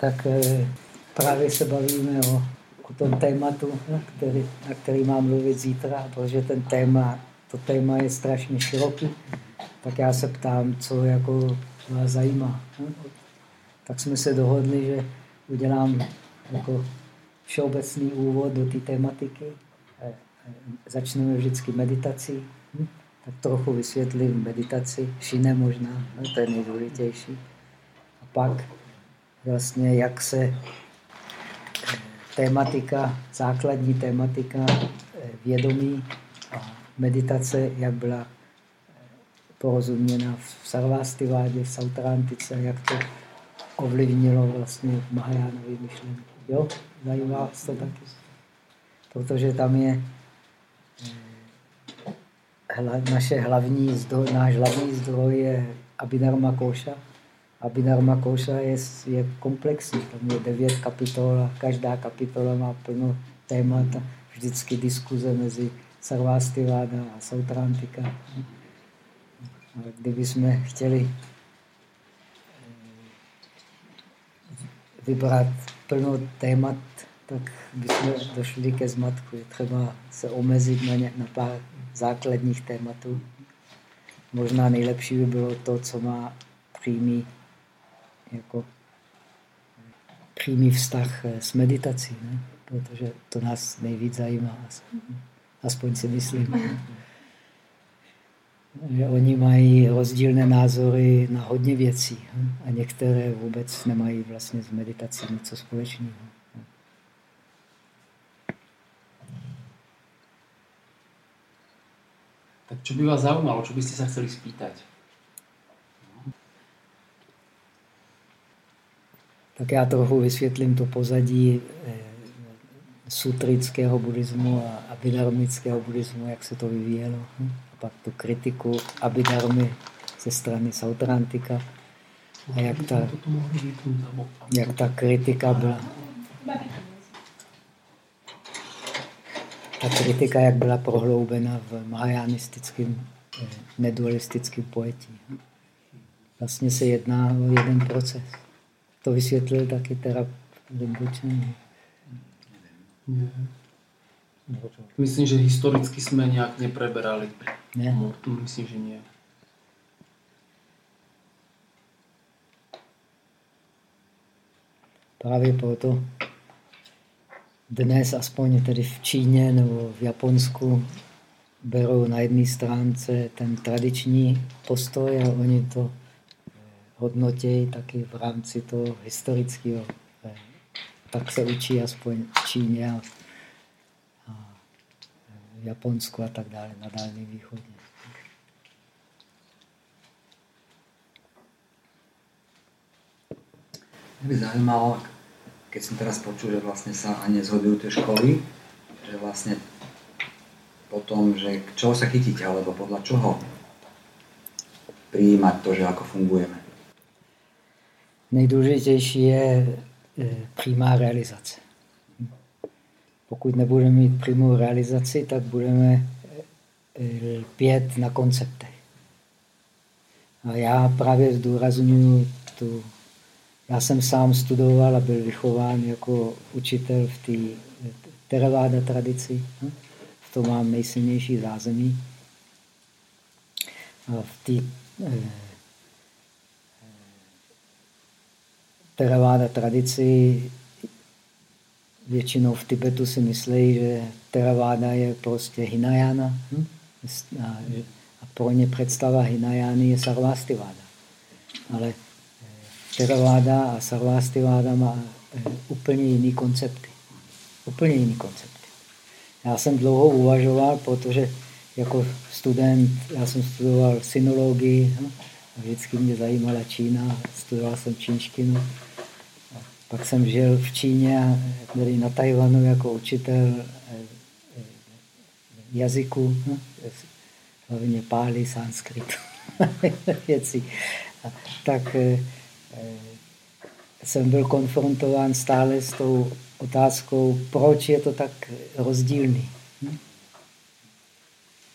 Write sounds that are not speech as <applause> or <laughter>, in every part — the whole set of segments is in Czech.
tak eh, právě se bavíme o, o tom tématu, který, na který mám mluvit zítra, protože ten téma, to téma je strašně široký, tak já se ptám, co jako vás zajímá. Tak jsme se dohodli, že udělám jako všeobecný úvod do té tématiky. Eh, eh, začneme vždycky meditací, hm? tak trochu vysvětlím meditaci, šine možná, no, to je nejdůležitější. A pak vlastně, jak se eh, tématika, základní tématika vědomí a meditace, jak byla porozuměna v Sarvastivádě, v Sautrantice, jak to ovlivnilo vlastně Mahajánový myšlení. Jo, zajímá vás to taky. Protože tam je naše hlavní zdroj, náš hlavní zdroj je Abhidharma Koša. Abhidharma Koša je, je komplexní, tam je devět kapitol a každá kapitola má plno témat a vždycky diskuze mezi Sarvastiváda a Sautrantika. A kdyby jsme chtěli vybrat plno témat, tak bychom došli ke zmatku. Je třeba se omezit na, ně, na pár základních tématů. Možná nejlepší by bylo to, co má přímý, jako, přímý vztah s meditací, ne? protože to nás nejvíc zajímá. Aspoň si myslím že oni mají rozdílné názory na hodně věcí a některé vůbec nemají vlastně s meditací něco společného. Tak co by vás zajímalo, co byste se chceli spýtať? Tak já trochu vysvětlím to pozadí eh, sutrického buddhismu a abhidharmického buddhismu, jak se to vyvíjelo pak tu kritiku Abhidharmy ze strany Sautrantika a jak ta, jak ta kritika byla ta kritika, jak byla prohloubena v mahajanistickém eh, nedualistickém pojetí. Vlastně se jedná o jeden proces. To vysvětlil taky terapeuta Rinpoche. Myslím, že historicky jsme nějak nepreberali. Ne. Myslím, že nie. Právě proto dnes, aspoň tedy v Číně nebo v Japonsku, berou na jedné stránce ten tradiční postoj a oni to hodnotějí taky v rámci toho historického. Tak se učí aspoň v Číně a Japonsku a tak dále, na Dálném východě. Mě by zajímalo, keď jsem teraz počul, že vlastně sa ani nezhodujú tie školy, že vlastně potom, že k čoho sa chytíte, alebo podľa čoho přijímat to, že jako fungujeme. Nejdůležitější je e, přímá realizace. Pokud nebudeme mít přímou realizaci, tak budeme eh, pět na konceptech. A já právě zdůraznuju tu... Já jsem sám studoval a byl vychován jako učitel v té Theravada tradici. Hm? V tom mám nejsilnější zázemí. A v té Theravada tradici většinou v Tibetu si myslí, že Theravada je prostě Hinayana. Hm? A pro ně představa Hinajány je Sarvastiváda. Ale eh, Theravada a Sarvastiváda má eh, úplně jiný koncepty. Úplně jiný koncepty. Já jsem dlouho uvažoval, protože jako student, já jsem studoval synologii, hm? vždycky mě zajímala Čína, studoval jsem čínštinu. Pak jsem žil v Číně a tady na Tajvanu jako učitel eh, eh, jazyku, no, hlavně pálí, sanskrit, <laughs> věcí. tak eh, jsem byl konfrontován stále s tou otázkou, proč je to tak rozdílný. Hm?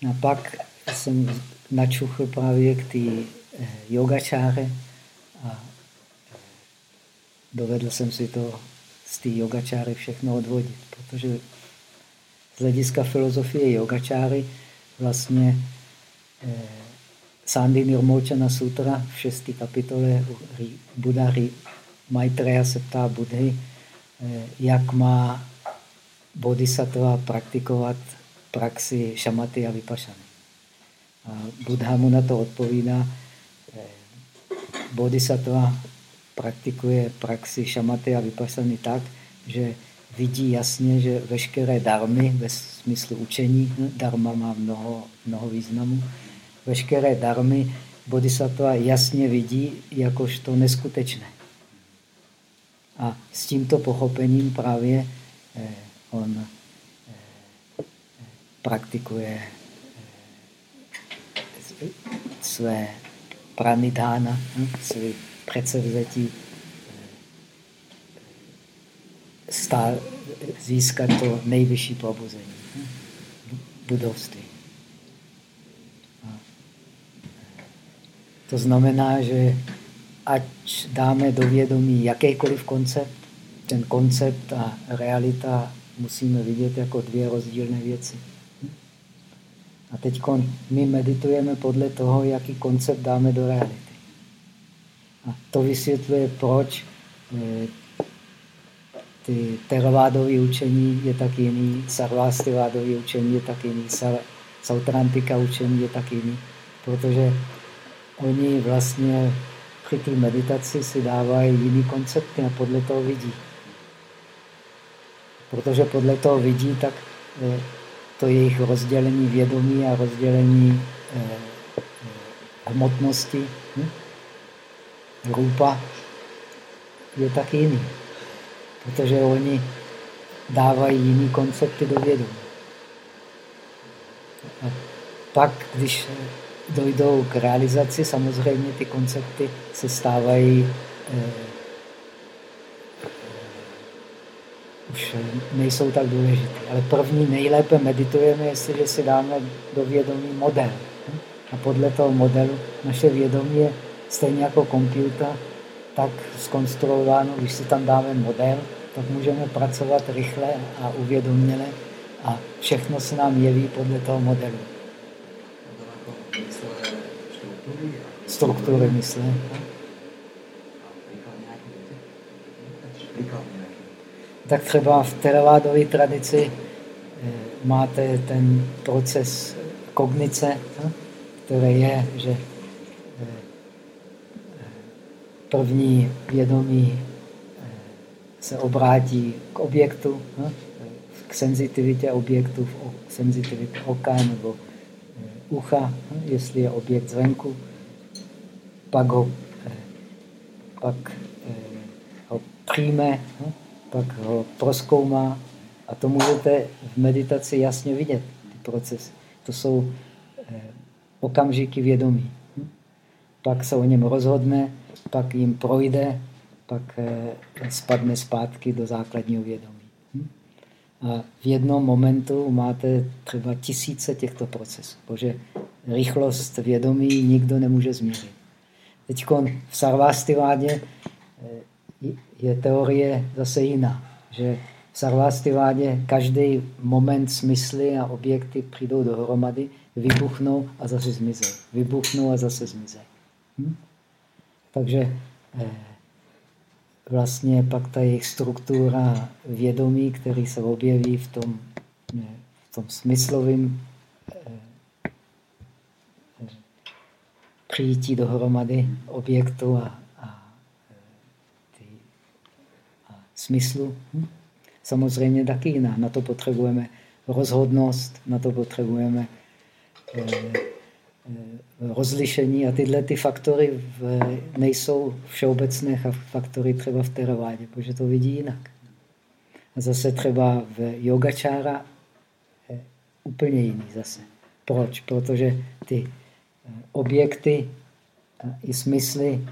A pak jsem načuchl právě k té yogačáře a dovedl jsem si to z té yogačáry všechno odvodit, protože z hlediska filozofie yogačáry vlastně eh, Sandy Nirmochana Sutra v šestý kapitole Buddha Maitreya se ptá Budhy, eh, jak má bodhisattva praktikovat praxi šamaty a vypašany. A Buddha mu na to odpovídá, eh, bodhisattva praktikuje praxi šamaty a vypašany tak, že vidí jasně, že veškeré darmy ve smyslu učení, hm, darma má mnoho, mnoho významů, veškeré darmy bodhisattva jasně vidí jakožto neskutečné. A s tímto pochopením právě eh, on eh, praktikuje eh, své pranidána, hm, své předsevzetí stál, získat to nejvyšší probuzení, hm, budovství. To znamená, že ať dáme do vědomí jakýkoliv koncept, ten koncept a realita musíme vidět jako dvě rozdílné věci. A teď my meditujeme podle toho, jaký koncept dáme do reality. A to vysvětluje, proč eh, ty teravádové učení je tak jiný, sarvástivádové učení je tak jiný, sautrantika učení je tak jiný, protože oni vlastně při té meditaci si dávají jiný koncepty a podle toho vidí. Protože podle toho vidí, tak eh, to jejich rozdělení vědomí a rozdělení eh, hmotnosti, hm? Rupa, je tak jiný. Protože oni dávají jiný koncepty do vědomí. A pak, když dojdou k realizaci, samozřejmě ty koncepty se stávají eh, už nejsou tak důležité. Ale první nejlépe meditujeme, jestliže si dáme do vědomí model. A podle toho modelu naše vědomí je stejně jako počítač, tak skonstruováno, když si tam dáme model, tak můžeme pracovat rychle a uvědoměle a všechno se nám jeví podle toho modelu. Struktury mysle. Tak třeba v teravádové tradici eh, máte ten proces kognice, eh, který je, že eh, první vědomí se obrátí k objektu, k senzitivitě objektu, k senzitivitě oka nebo ucha, jestli je objekt zvenku, pak ho, pak ho přijme, pak ho proskoumá a to můžete v meditaci jasně vidět, ty procesy. To jsou eh, okamžiky vědomí. Pak se o něm rozhodne, pak jim projde, pak eh, spadne zpátky do základního vědomí. A v jednom momentu máte třeba tisíce těchto procesů, protože rychlost vědomí nikdo nemůže změřit. Teď v Sarvastivádě eh, je teorie zase jiná, že v Sarvastivádě každý moment smysly a objekty přijdou dohromady, vybuchnou a zase zmizí. Vybuchnou a zase zmizí. Hm? Takže eh, vlastně pak ta jejich struktura vědomí, který se objeví v tom, v tom smyslovém eh, přijítí dohromady objektu a, a, ty, a smyslu. Hm? Samozřejmě taky jiná. Na to potřebujeme rozhodnost, na to potřebujeme eh, Eh, rozlišení a tyhle ty faktory v, nejsou všeobecné faktory třeba v teravádě, protože to vidí jinak. A zase třeba v yogačára úplně jiný zase. Proč? Protože ty eh, objekty i smysly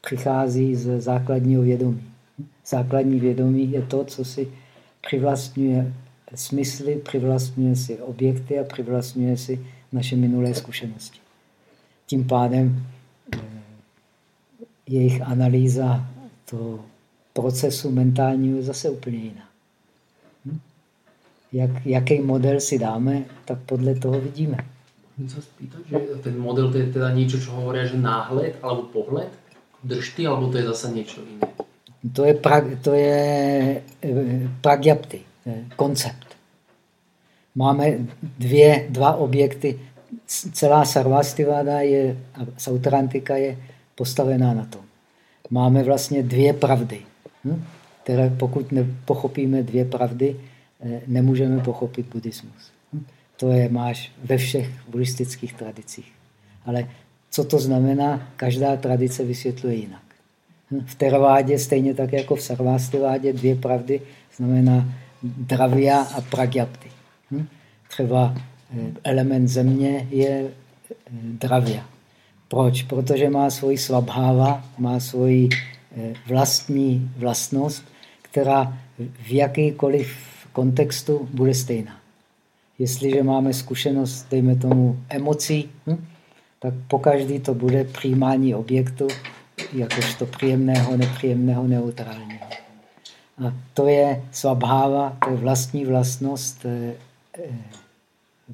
přichází z základního vědomí. Základní vědomí je to, co si přivlastňuje smysly, přivlastňuje si objekty a přivlastňuje si naše minulé zkušenosti. Tím pádem eh, jejich analýza to procesu mentálního je zase úplně jiná. Hm? Jak, jaký model si dáme, tak podle toho vidíme. Spýtať, že ten model to je teda něco, co hovorí, že náhled alebo pohled, držty, alebo to je zase něco jiné? To je, pra, to je eh, pragyapty, eh, koncept. Máme dvě, dva objekty. Celá sarvastiváda je, sautrantika je postavená na tom. Máme vlastně dvě pravdy, hm? které pokud nepochopíme dvě pravdy, eh, nemůžeme pochopit buddhismus. Hm? To je máš ve všech buddhistických tradicích. Ale co to znamená, každá tradice vysvětluje jinak. Hm? V Teravádě, stejně tak jako v Sarvástivádě, dvě pravdy znamená dravia a pragyapty. Hm? Třeba eh, element země je eh, dravia. Proč? Protože má svoji svabháva, má svoji eh, vlastní vlastnost, která v jakýkoliv kontextu bude stejná. Jestliže máme zkušenost, dejme tomu, emocí, hm, tak pokaždý to bude přijímání objektu jakožto příjemného, nepříjemného, neutrálního. A to je svabháva, to je vlastní vlastnost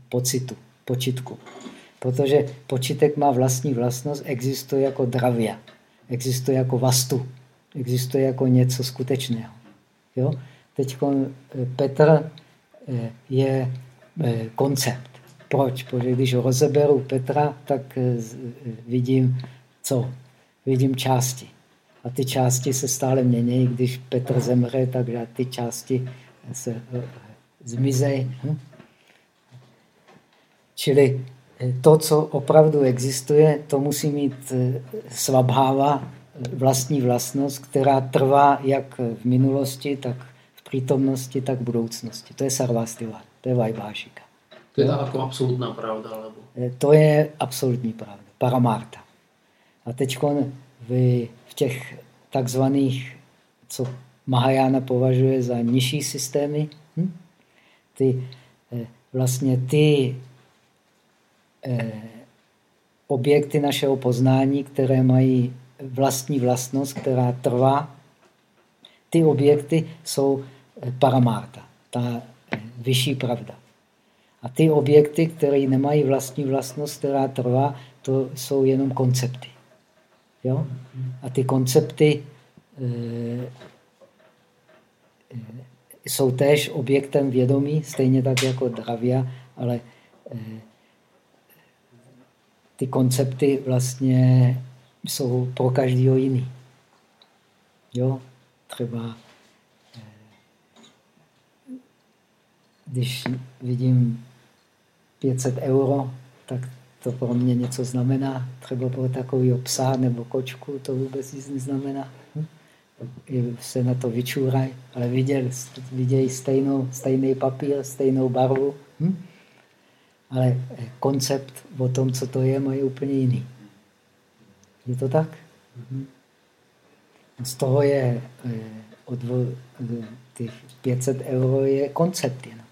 pocitu, počitku. Protože počitek má vlastní vlastnost, existuje jako dravia, existuje jako vastu, existuje jako něco skutečného. Jo? Teď eh, Petr je koncept. Proč? Protože když rozeberu Petra, tak vidím co? Vidím části. A ty části se stále mění. Když Petr zemře, tak ty části se zmizejí. Hm? Čili eh, to, co opravdu existuje, to musí mít eh, svabháva, eh, vlastní vlastnost, která trvá jak v minulosti, tak v přítomnosti, tak v budoucnosti. To je sarvastiva, to je vajvášika. To je ta jako absolutná pravda? Alebo... To je absolutní pravda, paramarta. A teď v, v těch takzvaných, co Mahajana považuje za nižší systémy, hm? ty, vlastně ty objekty našeho poznání, které mají vlastní vlastnost, která trvá. Ty objekty jsou eh, paramárta, ta eh, vyšší pravda. A ty objekty, které nemají vlastní vlastnost, která trvá, to jsou jenom koncepty. Jo? A ty koncepty e, jsou též objektem vědomí, stejně tak jako dravia, ale e, ty koncepty vlastně jsou pro každého jiný. Jo, třeba eh, když vidím 500 euro, tak to pro mě něco znamená. Třeba pro takového psa nebo kočku to vůbec nic neznamená. Hm? Se na to vyčúraj, ale viděl, vidějí stejnou, stejný papír, stejnou barvu. Hm? Ale koncept o tom, co to je, mají úplně jiný. Je to tak? Mhm. Z toho je eh, od těch 500 euro je koncept jenom.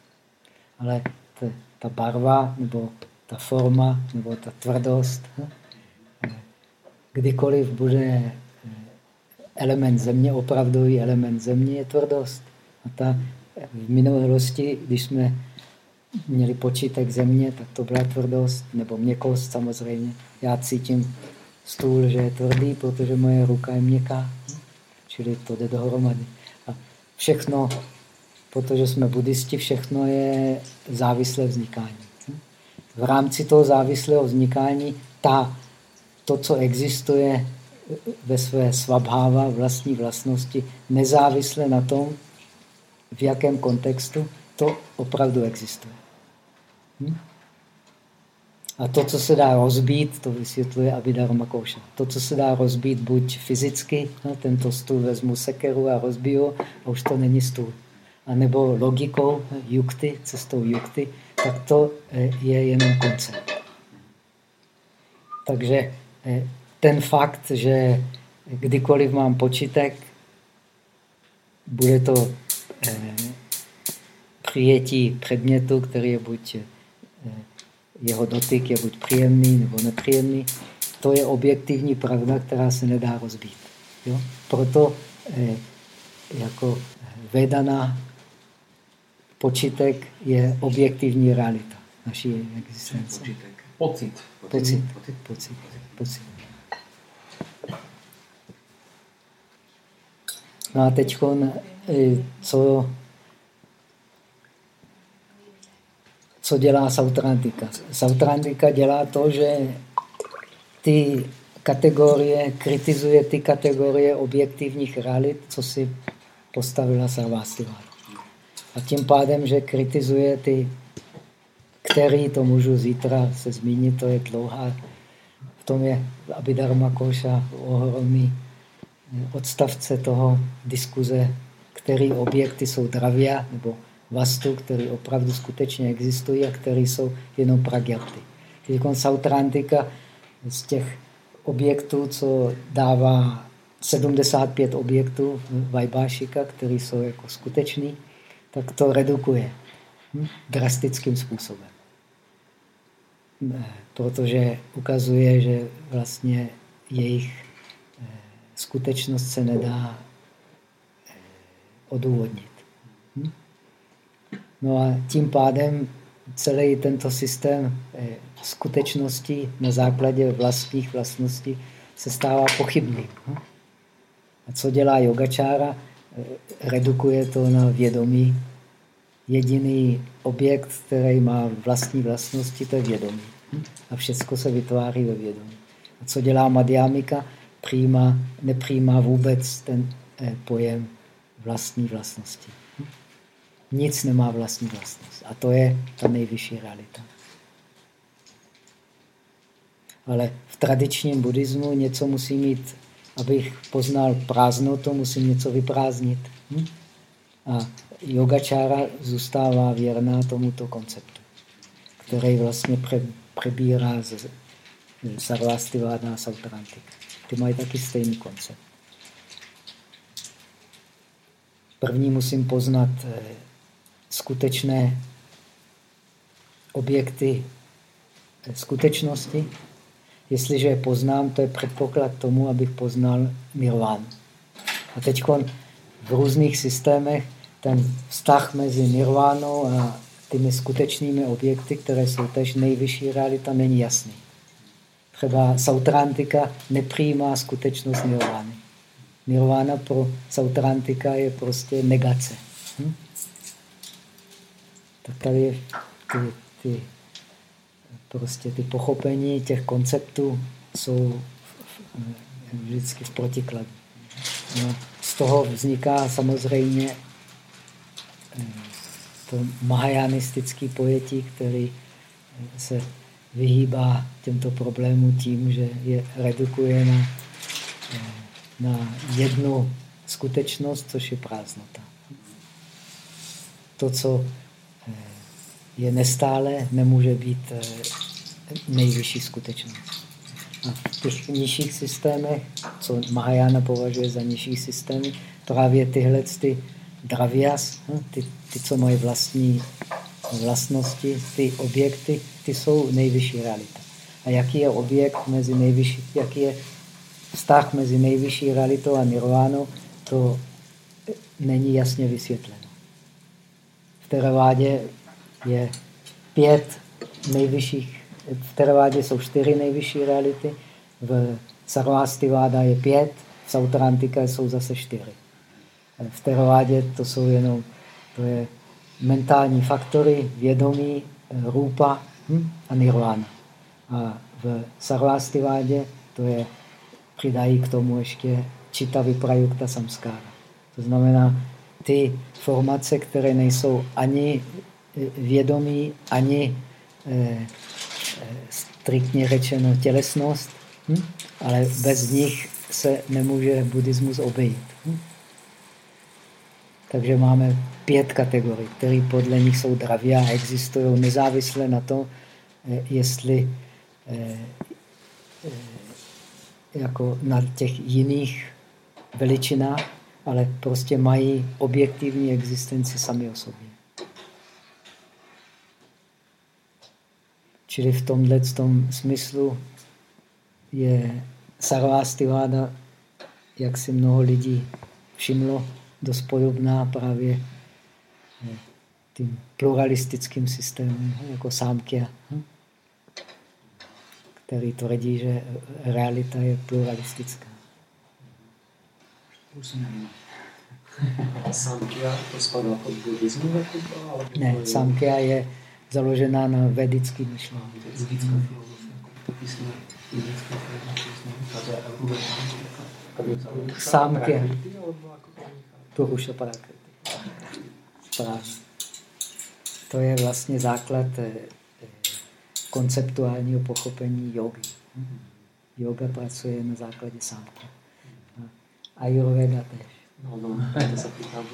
Ale ta barva, nebo ta forma, nebo ta tvrdost, hm, eh, kdykoliv bude eh, element země, opravdový element země je tvrdost. A ta v minulosti, když jsme měli počítek země, tak to byla tvrdost, nebo měkost samozřejmě. Já cítím stůl, že je tvrdý, protože moje ruka je měkká. Čili to jde dohromady. A všechno, protože jsme buddhisti, všechno je závislé vznikání. V rámci toho závislého vznikání ta, to, co existuje ve své svabháva, vlastní vlastnosti, nezávisle na tom, v jakém kontextu, to opravdu existuje. Hm? A to, co se dá rozbít, to vysvětluje Abhidharma Kouša. To, co se dá rozbít buď fyzicky, no, tento stůl vezmu sekeru a rozbiju a už to není stůl. A nebo logikou, jukty, cestou jukty, tak to eh, je jenom koncept. Takže eh, ten fakt, že kdykoliv mám počítek, bude to eh, přijetí předmětu, který je buď jeho dotyk je buď příjemný nebo nepříjemný. To je objektivní pravda, která se nedá rozbít. Jo? Proto eh, jako Vedana počítek je objektivní realita naší existence. Pocit. Pocit. Pocit. Pocit. Pocit. No a teď, co, co dělá Sautrantika? Sautrantika dělá to, že ty kategorie, kritizuje ty kategorie objektivních realit, co si postavila Sarvastivada. A tím pádem, že kritizuje ty, který, to můžu zítra se zmínit, to je dlouhá, v tom je Abhidharma Koša ohromný odstavce toho diskuze, který objekty jsou dravia nebo vastu, které opravdu skutečně existují a které jsou jenom pragyapty. Teď Sautrantika z těch objektů, co dává 75 objektů Vajbášika, které jsou jako skutečný, tak to redukuje hm? drastickým způsobem. Protože ukazuje, že vlastně jejich eh, skutečnost se nedá eh, odůvodnit. No a tím pádem celý tento systém eh, skutečností na základě vlastních vlastností se stává pochybným. Hm? A co dělá yogačára? Eh, redukuje to na vědomí. Jediný objekt, který má vlastní vlastnosti, to je vědomí. A všechno se vytváří ve vědomí. A co dělá Madhyamika? Přijímá, nepřijímá vůbec ten eh, pojem vlastní vlastnosti. Nic nemá vlastní vlastnost. A to je ta nejvyšší realita. Ale v tradičním buddhismu něco musí mít abych poznal prázdnotu, musím něco vyprázdnit. Hm? A yogačára zůstává věrná tomuto konceptu, který vlastně pre, přebírá z Sarvastivada a Sautrantik. Ty mají taky stejný koncept. První musím poznat eh, skutečné objekty skutečnosti, Jestliže je poznám, to je předpoklad tomu, abych poznal nirvánu. A teď v různých systémech ten vztah mezi nirvánou a těmi skutečnými objekty, které jsou tež nejvyšší realita, není jasný. Třeba Sautrantika nepřijímá skutečnost nirvány. Nirvána pro Sautrantika je prostě negace. Hm? Tady ty, ty prostě ty pochopení těch konceptů jsou vždycky v protikladu. No, z toho vzniká samozřejmě eh, to mahajanistický pojetí, který se vyhýbá těmto problémům tím, že je redukuje na, eh, na jednu skutečnost, což je prázdnota. To, co je nestále, nemůže být eh, nejvyšší skutečnost. A v těch nižších systémech, co Mahajana považuje za nižší systémy, právě tyhle ty dravias, hm, ty, ty, co mají vlastní vlastnosti, ty objekty, ty jsou nejvyšší realita. A jaký je objekt mezi nejvyšší, jaký je vztah mezi nejvyšší realitou a nirvánou, to není jasně vysvětleno. Teravádě je pět nejvyšších, v Teravádě jsou čtyři nejvyšší reality, v Sarvastiváda je pět, v Sautrantika jsou zase čtyři. V Teravádě to jsou jenom to je mentální faktory, vědomí, rupa hm, a nirvana. A v Sarvastivádě to je, přidají k tomu ještě čita vyprajukta samskára. To znamená, ty formace, které nejsou ani vědomí, ani eh, striktně řečeno tělesnost, hm? ale bez nich se nemůže buddhismus obejít. Hm? Takže máme pět kategorií, které podle nich jsou dravia a existují nezávisle na to, eh, jestli eh, jako na těch jiných veličinách, ale prostě mají objektivní existenci sami o sobě. Čili v tomhle tom smyslu je Sarvastivada, jak si mnoho lidí všimlo, dost podobná právě eh, tím pluralistickým systémem, jako Sámkia, hm? který tvrdí, že realita je pluralistická. Samkhya to spadá pod buddhismu? Jako ne, je založená na vedický myšlení. Samkhya. Purusha Prakriti. Správně. To je vlastně základ eh, konceptuálního pochopení jogy. Yoga pracuje na základě sámky. Ayurveda tež. No, no, to se pýtám.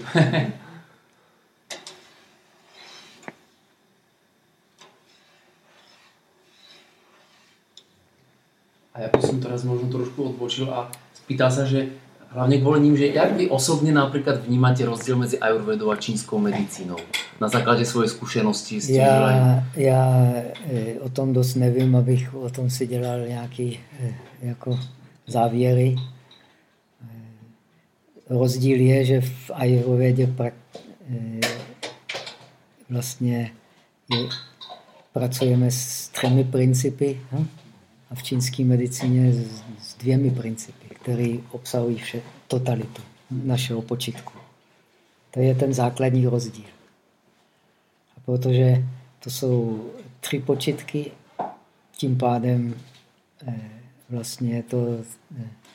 A ja by som teraz možno trošku odbočil a spýtal sa, že hlavne kvôli ním, že jak vy osobne napríklad vnímate rozdiel medzi ajurvedou a čínskou medicínou? Na základě svojej zkušenosti s tím já, já eh, o tom dost nevím, abych o tom si dělal nějaký eh, jako závěry. Rozdíl je, že v ajurvedě vlastně je, pracujeme s třemi principy hm? a v čínské medicíně s, s dvěmi principy, které obsahují vše, totalitu našeho počitku. To je ten základní rozdíl. A protože to jsou tři počitky, tím pádem eh, vlastně to, eh, to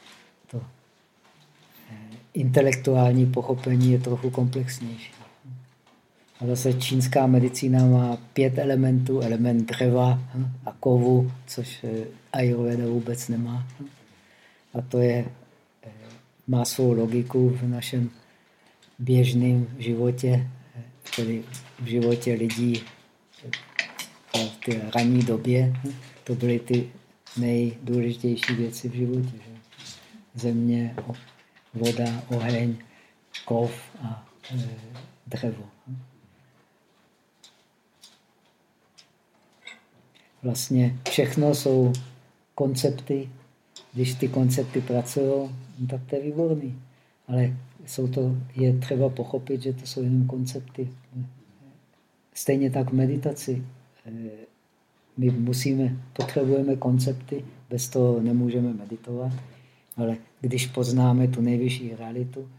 intelektuální pochopení je trochu komplexnější. A zase čínská medicína má pět elementů, element dřeva a kovu, což eh, Ayurveda vůbec nemá. A to je, eh, má svou logiku v našem běžném životě, eh, tedy v životě lidí v té ranní době. To byly ty nejdůležitější věci v životě. Že? Země, voda, oheň, kov a e, dřevo. Vlastně všechno jsou koncepty. Když ty koncepty pracují, tak to je výborný. Ale jsou to, je třeba pochopit, že to jsou jenom koncepty. Stejně tak v meditaci. E, my musíme, potřebujeme koncepty, bez toho nemůžeme meditovat. Ale když poznáme tu nejvyšší realitu,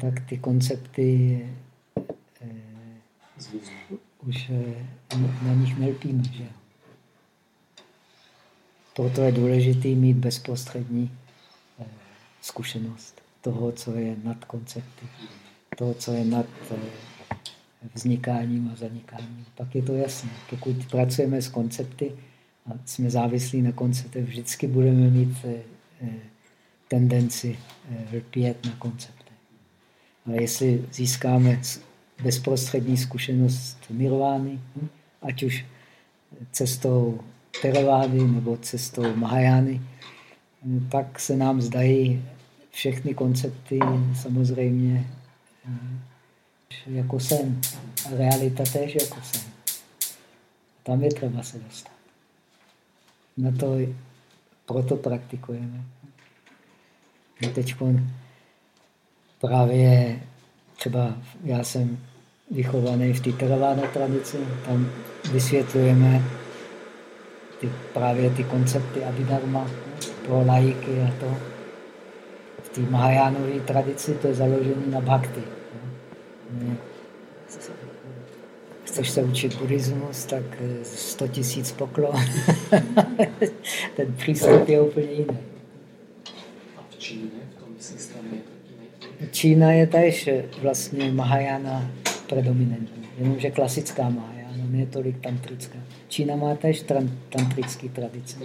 tak ty koncepty eh, už eh, na nich nelpíme. Že? Proto je důležité mít bezprostřední eh, zkušenost toho, co je nad koncepty, toho, co je nad eh, vznikáním a zanikáním. Pak je to jasné. Pokud pracujeme s koncepty a jsme závislí na konceptech, vždycky budeme mít eh, eh, tendenci eh, lpět na konceptech. Ale jestli získáme bezprostřední zkušenost nirvány, hm, ať už cestou Teravády nebo cestou Mahajány, tak se nám zdají všechny koncepty samozřejmě hm, jako sen. A realita též jako sen. Tam je třeba se dostat. Na to proto praktikujeme. No teď právě třeba já jsem vychovaný v té teravána tradici, tam vysvětlujeme ty, právě ty koncepty Abhidharma pro lajky a to. V té Mahajánové tradici to je založené na bhakti. Chceš se učit buddhismus, tak 100 tisíc poklon. <laughs> Ten přístup je úplně jiný. Číně v tom systému Čína je tež vlastně Mahajana predominantní, jenomže klasická Mahajana, ne tolik tantrická. Čína má tež tantrický tradice.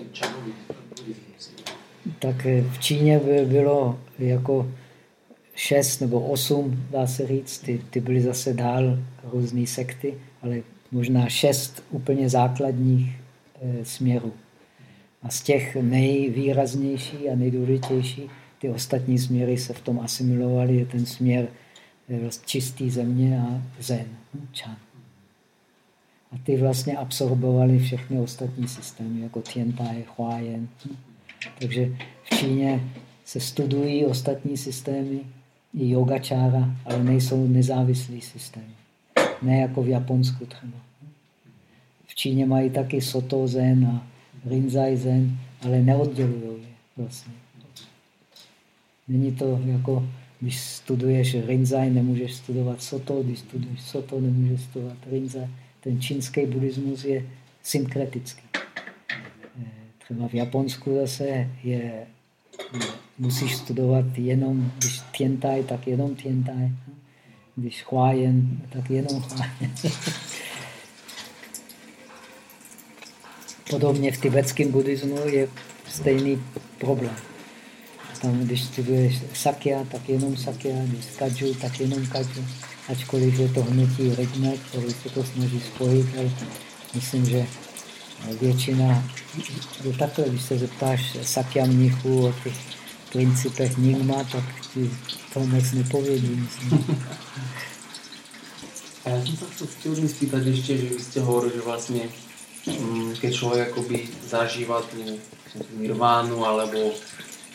Tak v Číně by bylo jako šest nebo osm, dá se říct, ty, ty byly zase dál různé sekty, ale možná šest úplně základních e, směrů. A z těch nejvýraznější a nejdůležitější ty ostatní směry se v tom asimilovaly, je ten směr eh, čistý země a zen, čan. A ty vlastně absorbovali všechny ostatní systémy, jako Tiantai, Huayan. Takže v Číně se studují ostatní systémy i yogačára, ale nejsou nezávislý systém. Ne jako v Japonsku třeba. V Číně mají taky soto zen a rinzai zen, ale neoddělují je vlastně. Není to jako, když studuješ rinzai, nemůžeš studovat soto, když studuješ soto, nemůžeš studovat rinzai. Ten čínský buddhismus je synkretický. Eh, třeba v Japonsku zase je musíš studovat jenom, když tientaj, tak jenom tientaj. Když chvájen, tak jenom chvájen. Podobně v tibetském buddhismu je stejný problém. Tam, když studuješ sakya, tak jenom sakya, když kaju, tak jenom kaju. Ačkoliv je to hnutí rigme, který se to snaží spojit, ale myslím, že většina je takhle, když se zeptáš sakya mnichu o těch principech Nigma, tak ti to moc nepovědí, A já jsem se chtěl spýtať ještě, že vy jste hovorili, že vlastně mm, keď člověk zažívá tu nirvánu, alebo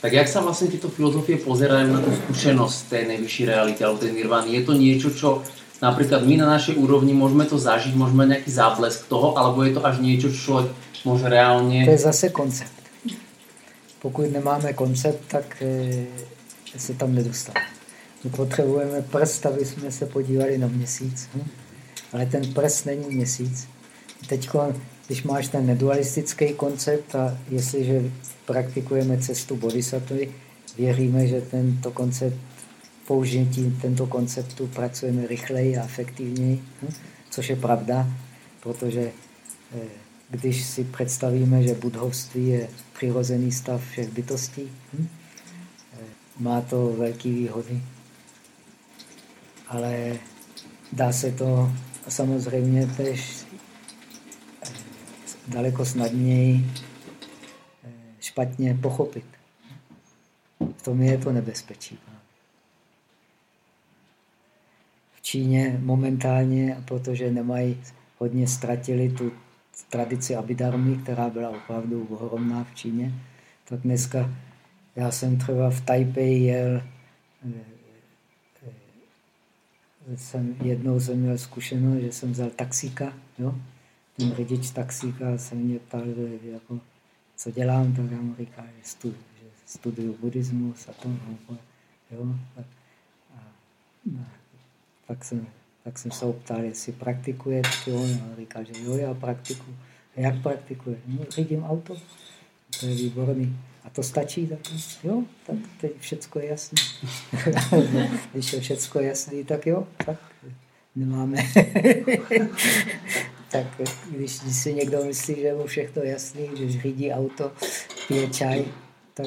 tak jak sa vlastne tieto filozofie pozerajú na tú skúsenosť tej nejvyšší reality alebo tej nirvány? Je to niečo, čo napríklad my na našej úrovni môžeme to zažiť, môžeme nejaký záblesk toho, alebo je to až niečo, čo človek môže reálne... To je zase koncept. Pokud nemáme koncept, tak e, se tam nedostaneme. My potřebujeme prst, aby jsme se podívali na měsíc. Hm? Ale ten prst není měsíc. Teď, když máš ten nedualistický koncept a jestliže praktikujeme cestu bodhisattva, věříme, že tento koncept použití tento konceptu pracujeme rychleji a efektivněji, hm? což je pravda, protože eh, když si představíme, že budhovství je přirozený stav všech bytostí, hm? Eh, má to velké výhody. Ale dá se to samozřejmě tež daleko snadněji špatně pochopit. V tom je to nebezpečí. Číně momentálně, protože nemají hodně ztratili tu tradici abidarmy, která byla opravdu ohromná v Číně, tak dneska já jsem třeba v Taipei jel, eh, eh, jsem, jednou jsem měl zkušenost, že jsem vzal taxíka, jo? Ten řidič taxíka se mě ptal, jako, co dělám, tak já mu říkám, že, studuju, že studuju buddhismus a to, jo? A, a, a tak jsem, tak jsem se optal, jestli praktikuje, tak jo, a říká, že jo, já praktikuju. Jak praktikuje? No, řídím auto, to je výborný. A to stačí, tak jo, tak teď všecko je jasné. <laughs> Když je všecko jasné, tak jo, tak nemáme. <laughs> tak když, když si někdo myslí, že je mu všechno jasný, když řídí auto, pije čaj, tak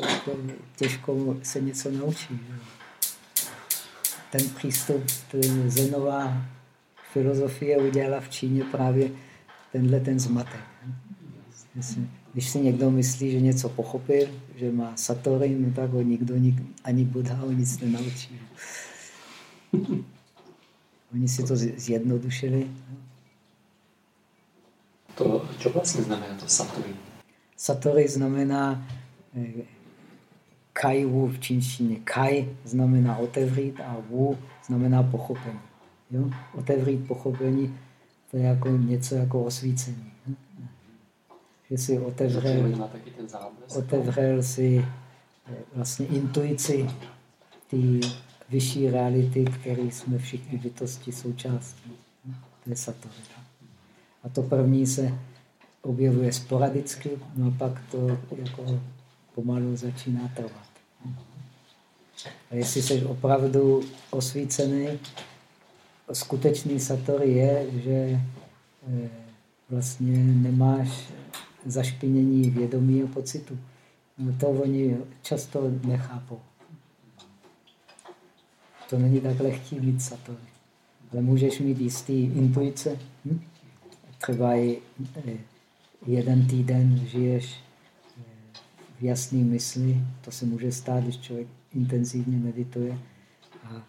těžko se něco naučí. Že? ten přístup, ten zenová filozofie udělala v Číně právě tenhle ten zmatek. Když si někdo myslí, že něco pochopil, že má satori, no tak ho nikdo, ani Buddha ho nic nenaučí. Oni si to zjednodušili. To, co vlastně znamená to satori? Satori znamená eh, Kai Wu v čínštině. Kai znamená otevřít a Wu znamená pochopení. Jo? Otevřít pochopení, to je jako něco jako osvícení. Že si otevřel, otevřel si eh, vlastně intuici té vyšší reality, které jsme všichni bytosti součástí. To je satori. A to první se objevuje sporadicky, no a pak to jako pomalu začíná trvat. A jestli jsi opravdu osvícený, skutečný satori je, že eh, vlastně nemáš zašpinění vědomí a pocitu. No to oni často nechápou. To není tak lehký mít satori. Ale můžeš mít jistý intuice. Hm? Třeba i eh, jeden týden žiješ eh, v jasné mysli. To se může stát, když člověk intenzivně medituje a e,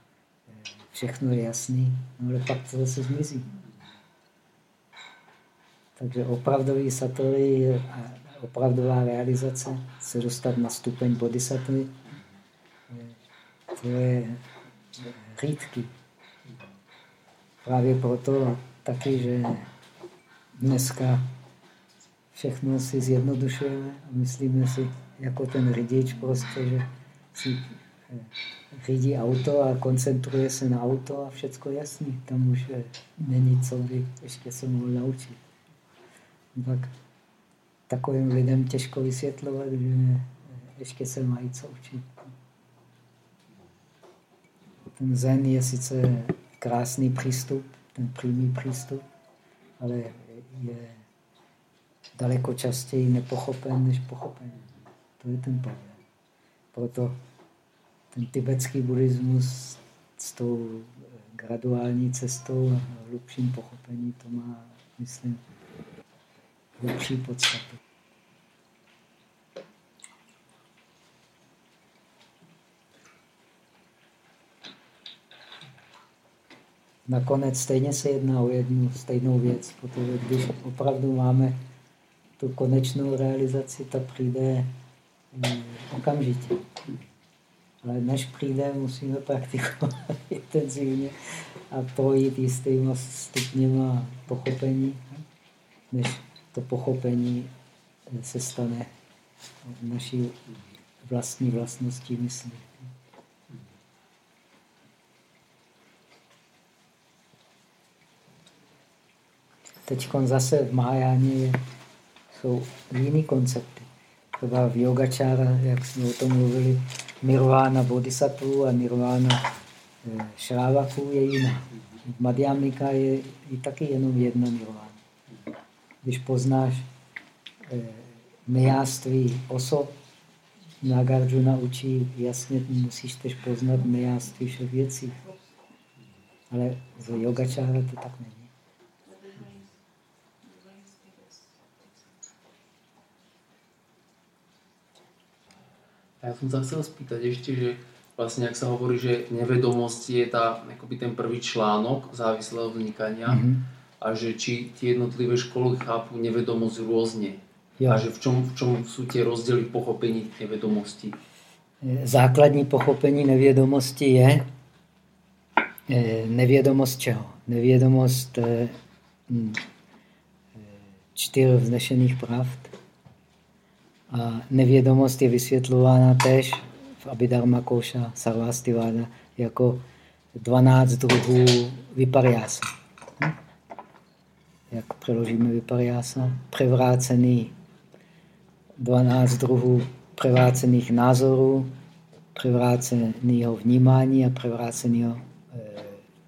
všechno je jasný, no ale pak to zase zmizí. Takže opravdový satori a opravdová realizace, se dostat na stupeň bodhisattva, e, to je řídky. Právě proto taky, že dneska všechno si zjednodušujeme a myslíme si, jako ten řidič prostě, že si eh, řídí auto a koncentruje se na auto a všechno jasný. Tam už není co by ještě se mohl naučit. Tak takovým lidem těžko vysvětlovat, že ještě se mají co učit. Ten zen je sice krásný přístup, ten přímý přístup, ale je daleko častěji nepochopen než pochopen. To je ten problém. Proto ten tibetský buddhismus s tou graduální cestou a hlubším pochopení to má, myslím, hlubší podstatu. Nakonec stejně se jedná o jednu stejnou věc, protože když opravdu máme tu konečnou realizaci, ta přijde eh, okamžitě. Ale než přijde, musíme praktikovat <laughs> intenzivně a projít jistýma stupněma pochopení, než to pochopení se stane naší vlastní vlastností mysli. Teď zase v Mahajáně jsou jiný koncepty. Třeba v yogačára, jak jsme o tom mluvili, nirvana bodhisattva a nirvana eh, šrávaku je jiná. Madhyamika je i taky jenom jedna nirvana. Když poznáš eh, nejáství osob, Nagarjuna učí, jasně musíš tež poznat nejáství všech věcí. Ale z yogačára to tak není. A já jsem se chcel spýtať ještě, že vlastně jak se hovorí, že nevedomosť je ta, jakoby ten prvý článok závislého vznikania mm -hmm. a že či ty jednotlivé školy chápu nevedomosť různě. Jo. A že v čom, v čom jsou ty rozdíly pochopení nevedomosti? Základní pochopení nevědomosti je eh, nevědomost čeho? Nevědomost eh, hm, eh, čtyř vznešených pravd, a nevědomost je vysvětlována tež v Abhidharma Koša Sarvastiváda jako 12 druhů vypariása. Hm? Jak přeložíme vypariása? Převrácený 12 druhů převrácených názorů, převráceného vnímání a převráceného e,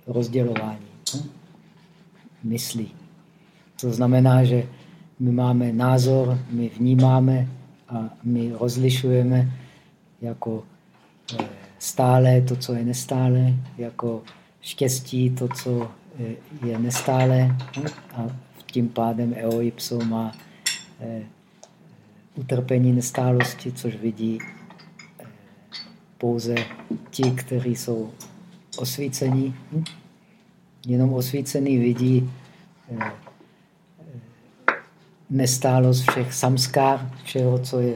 rozdělování hm? myslí. To znamená, že my máme názor, my vnímáme, a my rozlišujeme jako eh, stále to, co je nestále, jako štěstí to, co eh, je nestále. A tím pádem eoipso má eh, utrpení nestálosti, což vidí pouze ti, kteří jsou osvícení. Jenom osvícený vidí nestálost všech samskár, všeho, co je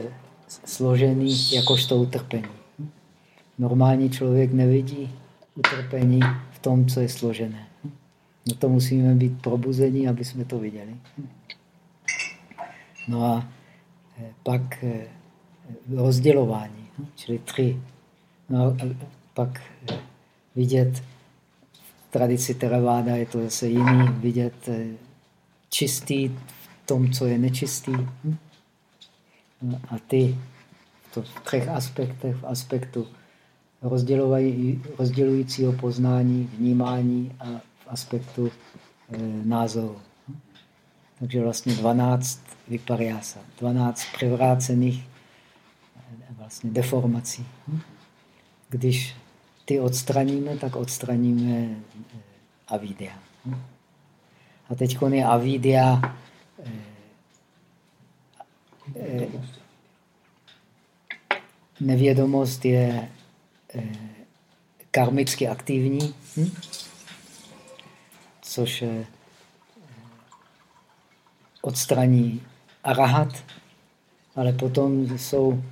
složený, jakožto utrpení. Normální člověk nevidí utrpení v tom, co je složené. No to musíme být probuzení, aby jsme to viděli. No a eh, pak eh, rozdělování, čili tři. No a pak eh, vidět v tradici Theravada je to zase jiný, vidět čistý tom, co je nečistý. Hm? A ty to v třech aspektech, v aspektu rozdělujícího poznání, vnímání a v aspektu e, názoru. Takže vlastně 12 vypariása, 12 převrácených e, vlastně deformací. Když ty odstraníme, tak odstraníme e, avidia. A teď je avidia nevědomost je eh, karmicky aktivní, hm? což eh, odstraní arahat, ale potom jsou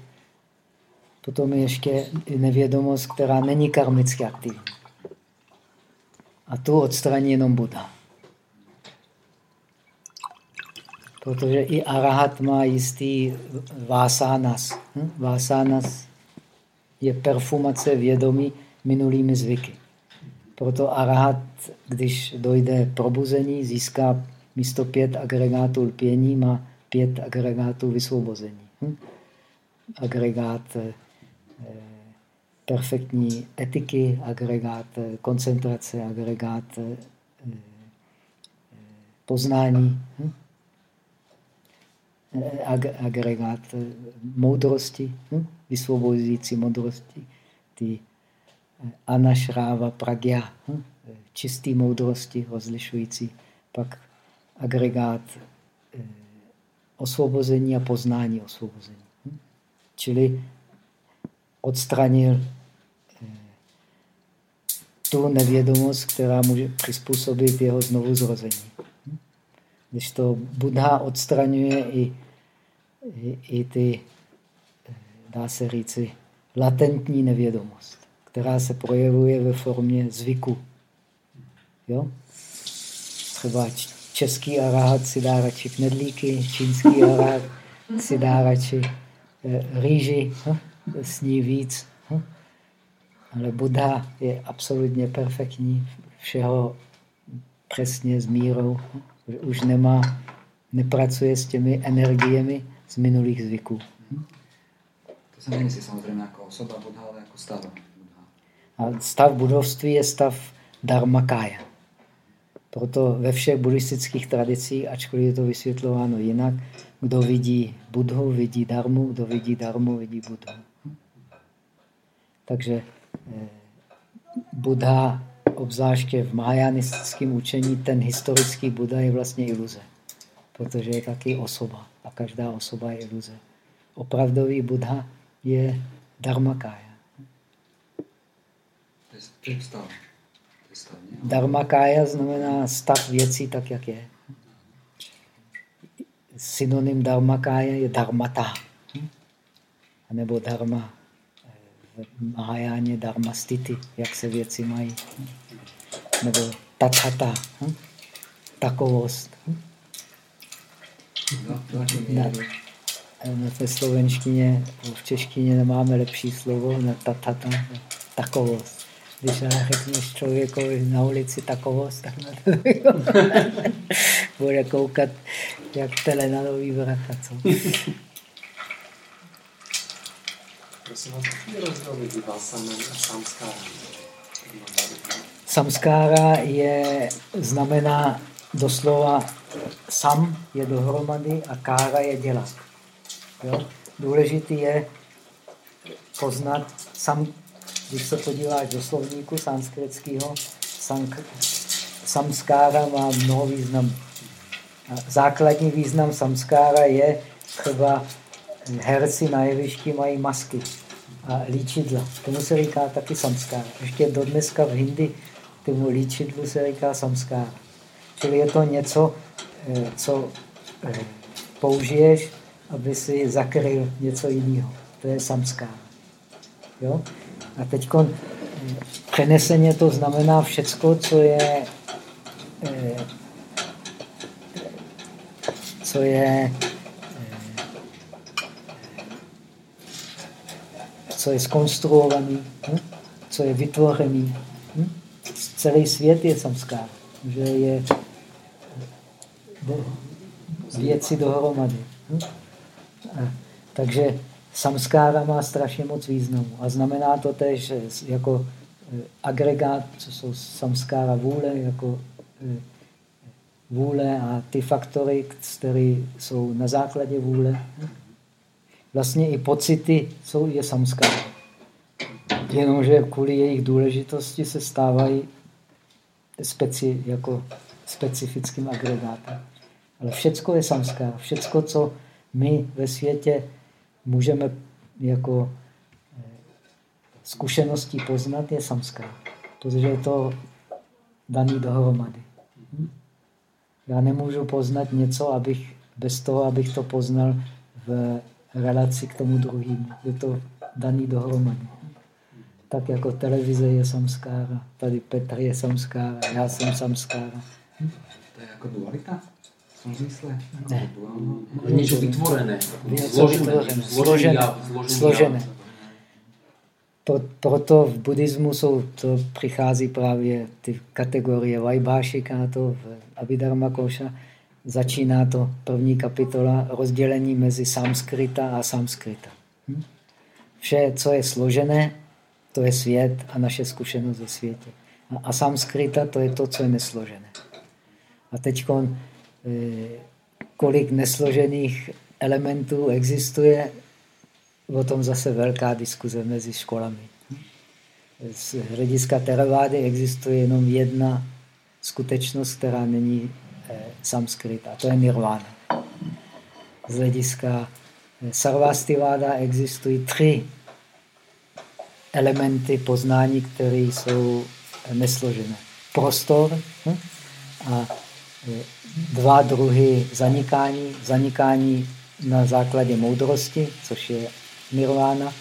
potom je ještě nevědomost, která není karmicky aktivní. A tu odstraní jenom Buddha. Protože i arahat má jistý vásánas. Hm? Vásánas je perfumace vědomí minulými zvyky. Proto arahat, když dojde probuzení, získá místo pět agregátů lpění, má pět agregátů vysvobození. Hm? Agregát eh, perfektní etiky, agregát eh, koncentrace, agregát eh, poznání, hm? Agregát moudrosti, hm? vysvobozující moudrosti, ty anašráva pragya, hm? čistý moudrosti rozlišující, pak agregát osvobození a poznání osvobození. Hm? Čili odstranil eh, tu nevědomost, která může přizpůsobit jeho znovu zrození. Hm? Když to Buddha odstraňuje i, i, i ty, eh, dá se říci, latentní nevědomost, která se projevuje ve formě zvyku. Jo? Třeba český arahat si dá radši knedlíky, čínský <laughs> arahat si dá radši eh, rýži, hm? sní víc. Hm? Ale Buddha je absolutně perfektní, všeho přesně s mírou. Už nemá, nepracuje s těmi energiemi z minulých zvyků. Hm? To se nemyslí samozřejmě jako osoba Buddha, ale jako stav Buddha. A stav budovství je stav dharmakája. Proto ve všech buddhistických tradicích, ačkoliv je to vysvětlováno jinak, kdo vidí Budhu, vidí Dharmu, kdo vidí Dharmu, vidí Budhu. Takže eh, Buddha, obzvláště v mahajanistickém učení, ten historický Buddha je vlastně iluze. Protože je taky osoba. A každá osoba je iluze. Opravdový Buddha je dharmakája. To je stav. Dharmakája znamená stav věcí tak, jak je. Synonym dharmakája je dharmata. A nebo dharma v Mahajáně dharma stity, jak se věci mají. Nebo tathata, hm? takovost. Hm? Na, ve slovenštině, v češtině nemáme lepší slovo na tathata, takovost. Když řekneš člověkovi na ulici takovost, tak na to <laughs> bude koukat jak telenalový vrata. Co? Prosím vás, jaký je rozdíl mezi vásanem a samskárem? Samskára je, znamená doslova sam je dohromady a kára je dělat. Jo? Důležitý je poznat, sam, když se podíváš do slovníku sanskritského, sank, samskára má mnoho významů. Základní význam samskára je třeba herci na jevišti mají masky a líčidla. Tomu se říká taky samskára. Ještě do dneska v hindi tomu líčidlu se říká samskára. Čili je to něco, co eh, použiješ, aby si zakryl něco jiného. To je samskára. Jo? A teď eh, přeneseně to znamená všecko, co je co je co je skonstruovaný, hm? co je vytvořený. Hm? Celý svět je samskár, že je věci dohromady. Hm? A, takže samskára má strašně moc významu. A znamená to tež jako eh, agregát, co jsou samskára vůle, jako eh, vůle a ty faktory, které jsou na základě vůle. Vlastně i pocity jsou je samskára. Jenomže kvůli jejich důležitosti se stávají speci, jako specifickým agregátem. Ale všecko je samskára. Všecko, co my ve světě můžeme jako eh, zkušeností poznat, je samskára. Protože je to daný dohromady. Já nemůžu poznat něco, abych, bez toho, abych to poznal v relaci k tomu druhému. Je to daný dohromady. Tak jako televize je samskára, tady Petr je samskára, já jsem samskára. To je jako dualita? Som zmysle? Ne. Niečo vytvorené. Něco Zložené. složené. jav. Pro, proto v buddhismu jsou, to přichází právě ty kategorie Vaibhášika, to v Abhidharma Koša, začíná to první kapitola rozdělení mezi samskrita a samskrita. Hm? Vše, co je složené, to je svět a naše zkušenost ze světě. A, a samskrita to je to, co je nesložené. A teď kolik nesložených elementů existuje, o tom zase velká diskuze mezi školami. Z hlediska teravády existuje jenom jedna skutečnost, která není eh, samskrit, a to je nirvana. Z hlediska eh, sarvastiváda existují tři elementy poznání, které jsou nesložené. Prostor hm? a eh, dva druhy zanikání. Zanikání na základě moudrosti, což je nirvána,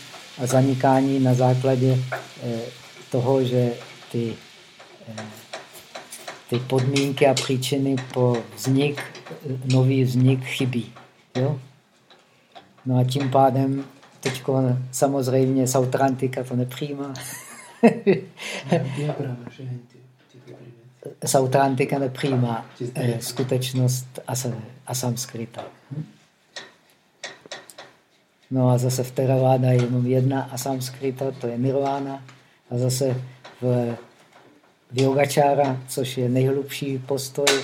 a zanikání na základě eh, toho, že ty, eh, ty podmínky a příčiny pro vznik, nový vznik chybí. Jo? No a tím pádem teď samozřejmě Sautrantika to nepřijímá. Sautrantika nepřijímá eh, skutečnost asamskrita. Hm? No a zase v Theravada je jenom jedna asamskrita, to je nirvana. A zase v, v yogačára, což je nejhlubší postoj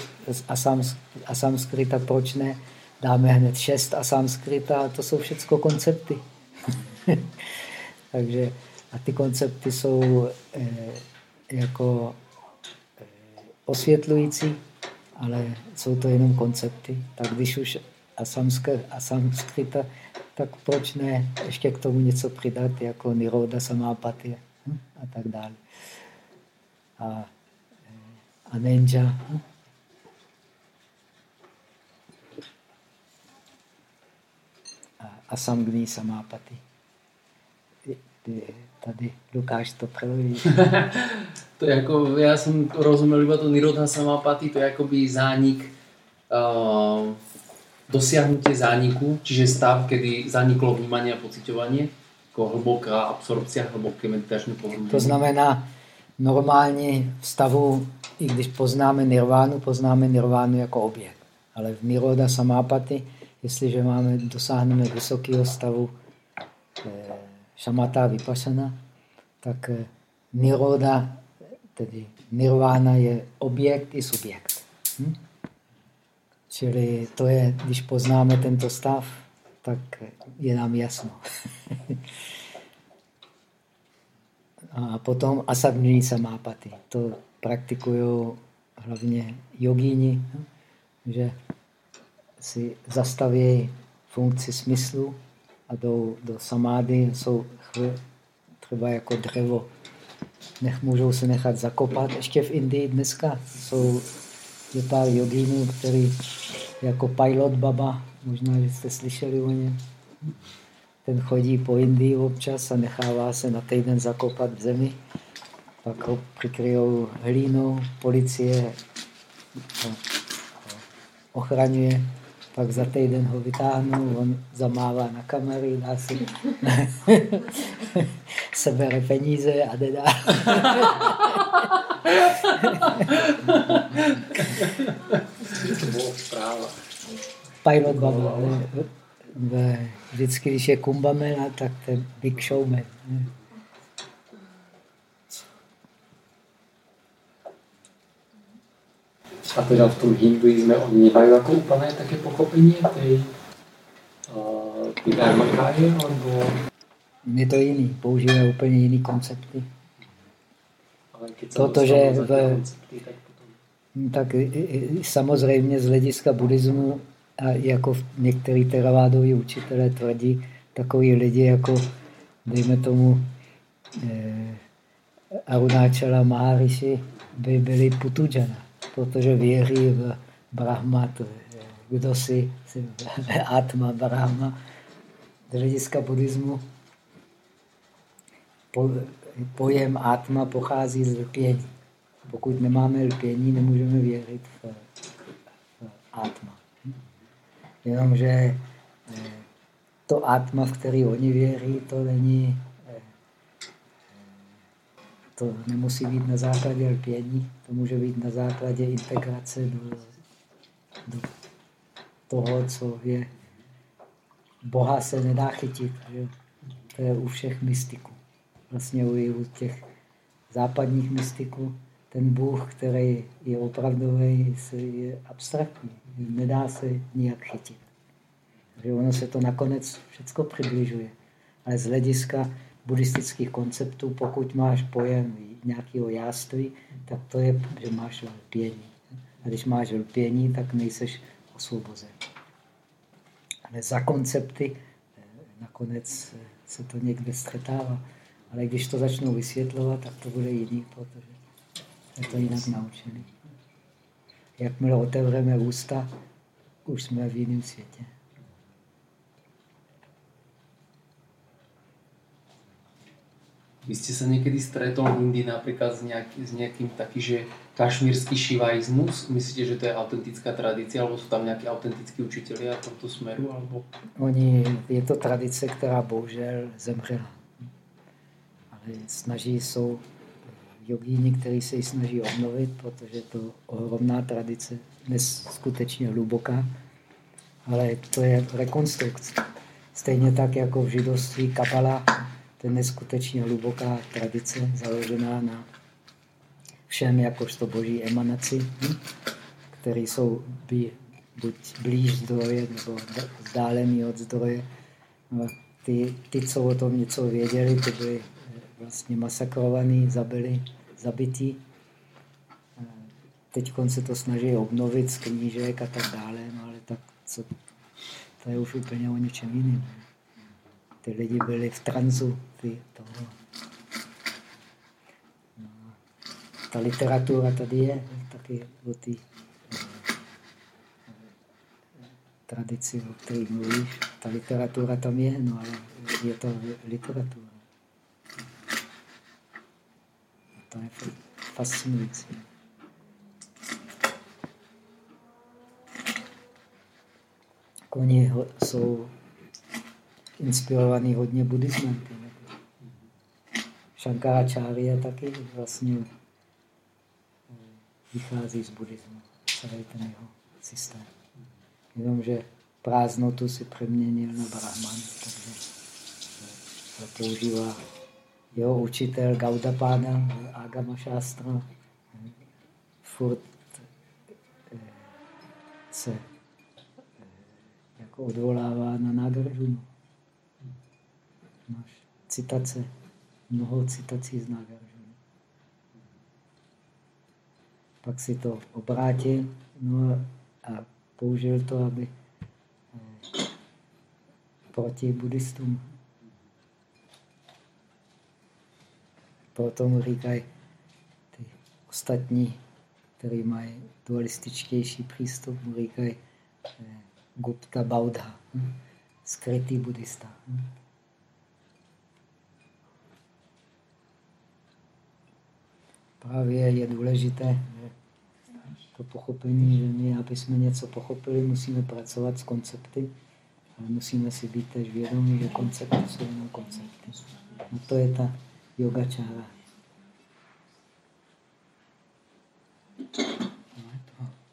asams, asamskrita, proč ne? Dáme hned šest asamskrita a to jsou všechno koncepty. <laughs> Takže a ty koncepty jsou eh, jako osvětlující, ale jsou to jenom koncepty. Tak když už asamskrita tak proč ne ještě k tomu něco přidat, jako niroda, samápatie hm? a tak dále. A, a ninja. Hm? A, a samápati. Tady Lukáš to přeloží. <laughs> to je jako, já jsem rozuměl iba to nirodha samápati, to je jakoby zánik uh, dosiahnutie zániku, čiže stav, kedy zaniklo vnímanie a pocitovanie, ako hlboká absorpcia, hlboké meditačné pohrubenie. To znamená, normálně v stavu, i když poznáme nirvánu, poznáme nirvánu jako objekt. Ale v niroda samápaty, jestliže máme, dosáhneme vysokého stavu eh, šamata vypasana, tak eh, niroda, tedy nirvána je objekt i subjekt. Hm? Čili to je, když poznáme tento stav, tak je nám jasno. <laughs> A potom asadní samápaty. To praktikují hlavně jogíni, že si zastaví funkci smyslu a jdou do samády, jsou třeba jako dřevo. Nech, můžou se nechat zakopat. Ještě v Indii dneska jsou je pár jogínů, který jako pilot baba, možná, že jste slyšeli o něm. Ten chodí po Indii občas a nechává se na týden zakopat v zemi. Pak ho přikryjou hlínou, policie ochraňuje. Pak za týden ho vytáhnou, on zamává na kamery, dá si <laughs> sebere peníze a jde dál. Pilot Baba. Vždycky, když je Kumbamela, tak ten Big Showman. A teda v tom hinduizme oni nemajú ako úplné také pochopenie tej uh, dharmakáje, alebo... Je to jiný, používají úplně jiný koncepty. Protože v, tak samozřejmě z hlediska buddhismu a jako některý teravádoví učitelé tvrdí, takový lidi jako, dejme tomu, eh, Arunáčala Maharishi by byli putujana, protože věří v Brahma, kdo si, <laughs> Atma, Brahma. Z hlediska buddhismu pojem atma pochází z lpění. Pokud nemáme lpění, nemůžeme věřit v, v atma. Jenomže eh, to atma, v který oni věří, to není, eh, to nemusí být na základě lpění, to může být na základě integrace do, do toho, co je Boha se nedá chytit. Že? To je u všech mystiků. Vlastně u těch západních mystiků ten Bůh, který je opravdový, je abstraktní. Nedá se nijak chytit. Že ono se to nakonec všechno přibližuje. Ale z hlediska buddhistických konceptů, pokud máš pojem nějakého jáství, tak to je, že máš lpění. A když máš lpění, tak nejseš osvobozen. Ale za koncepty eh, nakonec eh, se to někde střetává. Ale když to začnou vysvětlovat, tak to bude jiný, protože je to jinak naučený. Jakmile otevřeme ústa, už jsme v jiném světě. Vy ste sa niekedy stretol v Indii napríklad s, nejaký, s nejakým taký, že kašmírsky šivaizmus? Myslíte, že to je autentická tradícia, alebo sú tam nejakí autentickí učitelia v tomto smeru? Alebo... Oni, je to tradice, která bohužel zemřela. Snaží jsou jogíni, kteří se ji snaží obnovit, protože je to ohromná tradice, neskutečně hluboká, ale to je rekonstrukce. Stejně tak jako v židovství kabala to je neskutečně hluboká tradice, založená na všem jakožto boží emanaci, hm? které jsou buď blíž zdroje nebo vzdálený od zdroje. No ty, ty, co o tom něco věděli, ty byli eh, vlastně masakrovaný, zabili, zabití. Teď se to snaží obnovit z knížek a tak dále, no ale tak co, to je už úplně o něčem jiném ty lidi byli v tranzu. Ty toho. No. Ta literatura tady je taky o té tradici, o které mluvíš. Ta literatura tam je, no ale je to literatura. A to je fascinující. Oni jsou inspirovaný hodně buddhismem. Shankaracharya taky vlastně eh, vychází z buddhismu, celý ten jeho systém. Jenomže prázdnotu si přeměnil na brahman, takže používá jeho učitel Gaudapáda, Agama Shastra, furt eh, se eh, jako odvolává na Nagarjunu máš citace, mnoho citací z Nagarjuna. Pak si to obrátil no a použil to, aby eh, proti buddhistům. Proto mu říkají ty ostatní, kteří mají dualističtější přístup, mu říkají eh, Gupta Baudha, hm? skrytý buddhista. Hm? právě je důležité to pochopení, že my, aby jsme něco pochopili, musíme pracovat s koncepty, ale musíme si být tež vědomí, že koncepty jsou jenom koncepty. No to je ta yogačára.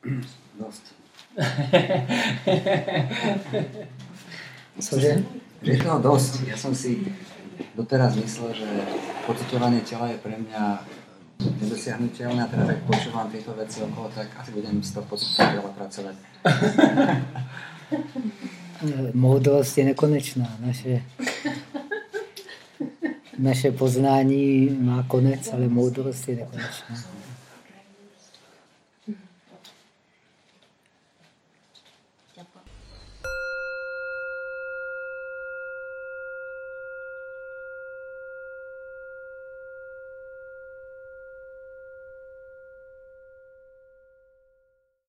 <laughs> Dost. Cože? Že je toho dosť. Ja som si doteraz myslel, že pocitovanie tela je pre mňa nedosiahnutelné a teda tak počúvam tieto veci okolo, tak asi budem z toho pocitu veľa pracovať. <laughs> Moudrost je nekonečná. Naše, naše poznání má konec, ale moudrost je nekonečná.